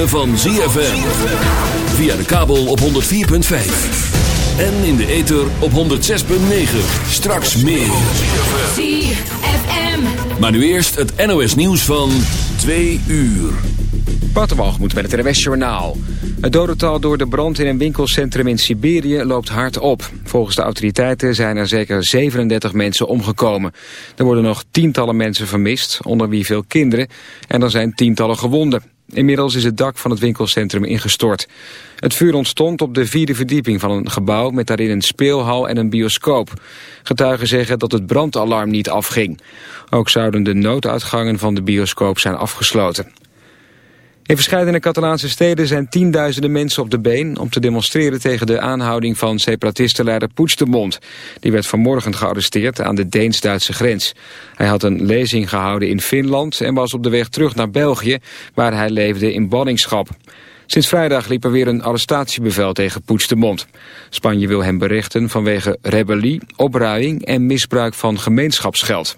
ritme van ZFM. Via de kabel op 104.5. En in de ether op 106.9. Straks meer. ZFM. Maar nu eerst het NOS nieuws van 2 uur. moet met het NWS Journaal. Het dodental door de brand in een winkelcentrum in Siberië loopt hard op. Volgens de autoriteiten zijn er zeker 37 mensen omgekomen. Er worden nog tientallen mensen vermist, onder wie veel kinderen. En er zijn tientallen gewonden. Inmiddels is het dak van het winkelcentrum ingestort. Het vuur ontstond op de vierde verdieping van een gebouw... met daarin een speelhal en een bioscoop. Getuigen zeggen dat het brandalarm niet afging. Ook zouden de nooduitgangen van de bioscoop zijn afgesloten. In verschillende Catalaanse steden zijn tienduizenden mensen op de been... om te demonstreren tegen de aanhouding van separatistenleider Puigdemont. Die werd vanmorgen gearresteerd aan de Deens-Duitse grens. Hij had een lezing gehouden in Finland... en was op de weg terug naar België, waar hij leefde in banningschap. Sinds vrijdag liep er weer een arrestatiebevel tegen Puigdemont. Spanje wil hem berichten vanwege rebellie, opruiing en misbruik van gemeenschapsgeld.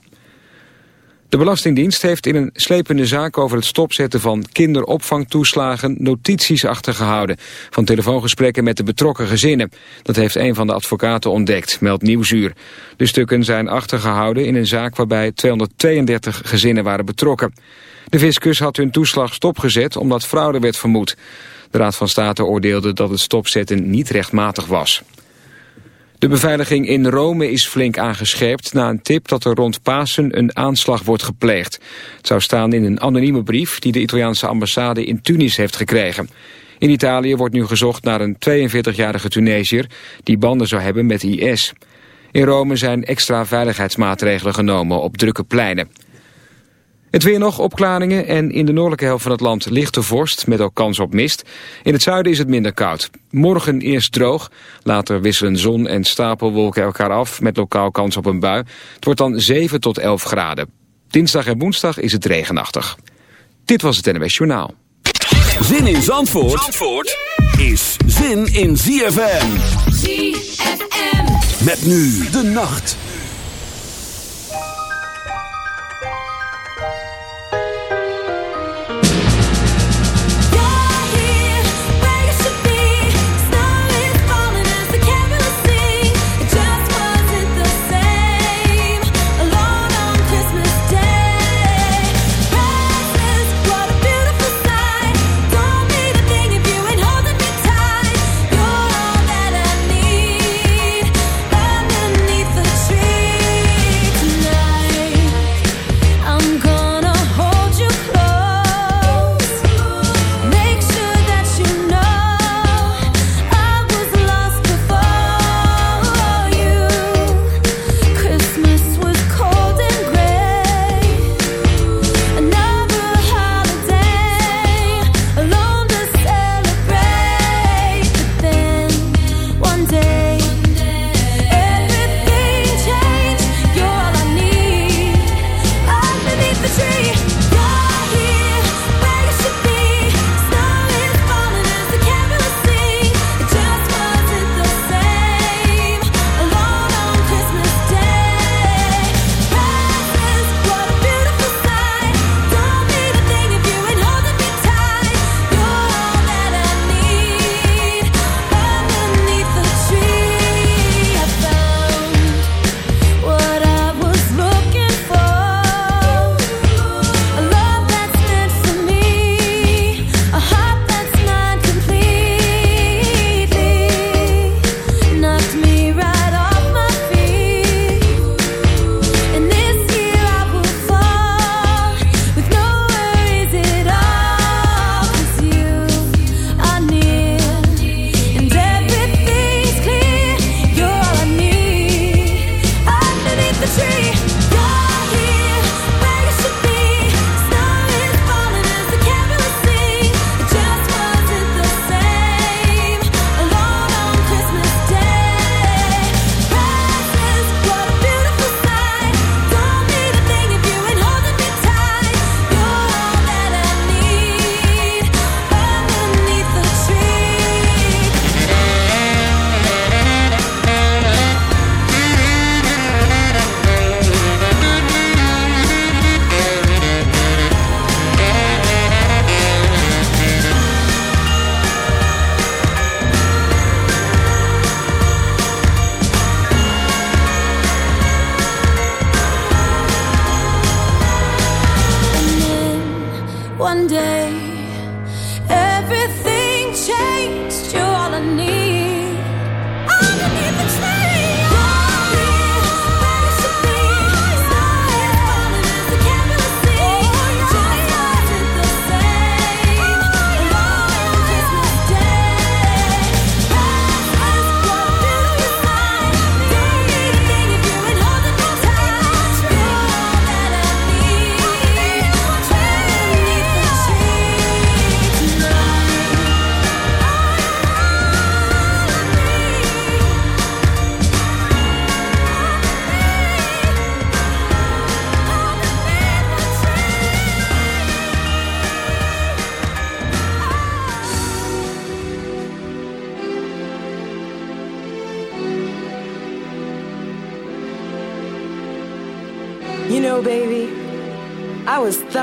De Belastingdienst heeft in een slepende zaak over het stopzetten van kinderopvangtoeslagen notities achtergehouden van telefoongesprekken met de betrokken gezinnen. Dat heeft een van de advocaten ontdekt, meldt Nieuwsuur. De stukken zijn achtergehouden in een zaak waarbij 232 gezinnen waren betrokken. De fiscus had hun toeslag stopgezet omdat fraude werd vermoed. De Raad van State oordeelde dat het stopzetten niet rechtmatig was. De beveiliging in Rome is flink aangescherpt na een tip dat er rond Pasen een aanslag wordt gepleegd. Het zou staan in een anonieme brief die de Italiaanse ambassade in Tunis heeft gekregen. In Italië wordt nu gezocht naar een 42-jarige Tunesiër die banden zou hebben met IS. In Rome zijn extra veiligheidsmaatregelen genomen op drukke pleinen. Het weer nog opklaringen en in de noordelijke helft van het land lichte vorst met ook kans op mist. In het zuiden is het minder koud. Morgen eerst droog, later wisselen zon en stapelwolken elkaar af met lokaal kans op een bui. Het wordt dan 7 tot 11 graden. Dinsdag en woensdag is het regenachtig. Dit was het NWS Journaal. Zin in Zandvoort, Zandvoort is zin in ZFM. ZFM. Met nu de nacht.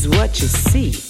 is what you see.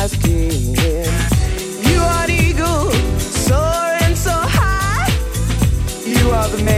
You are the eagle, soaring so high. You are the man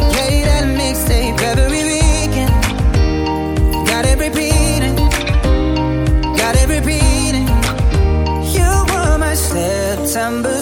September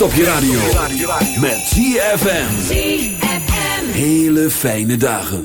Topje op je radio. Met ZFM. Hele fijne dagen.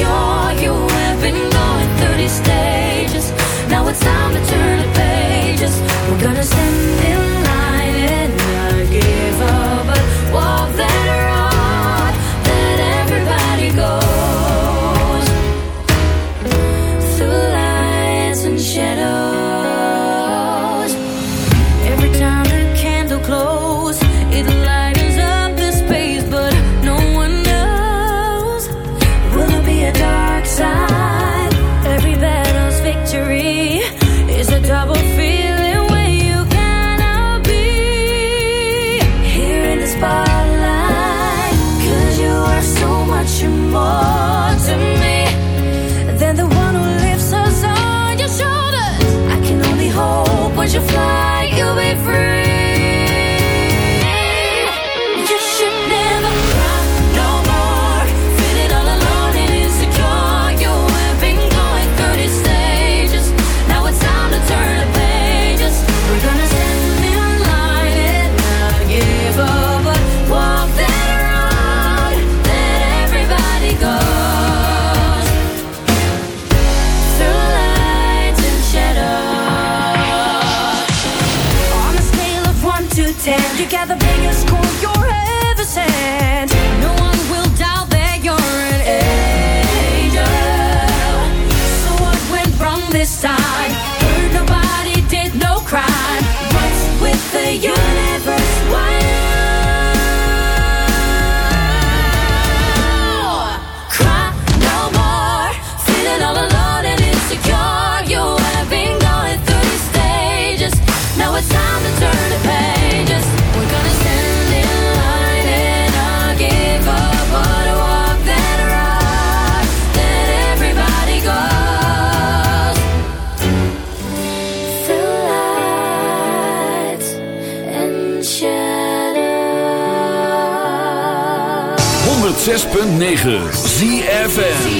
you have been going through these stages. Now it's time to turn the pages. We're gonna send 106.9 ZFN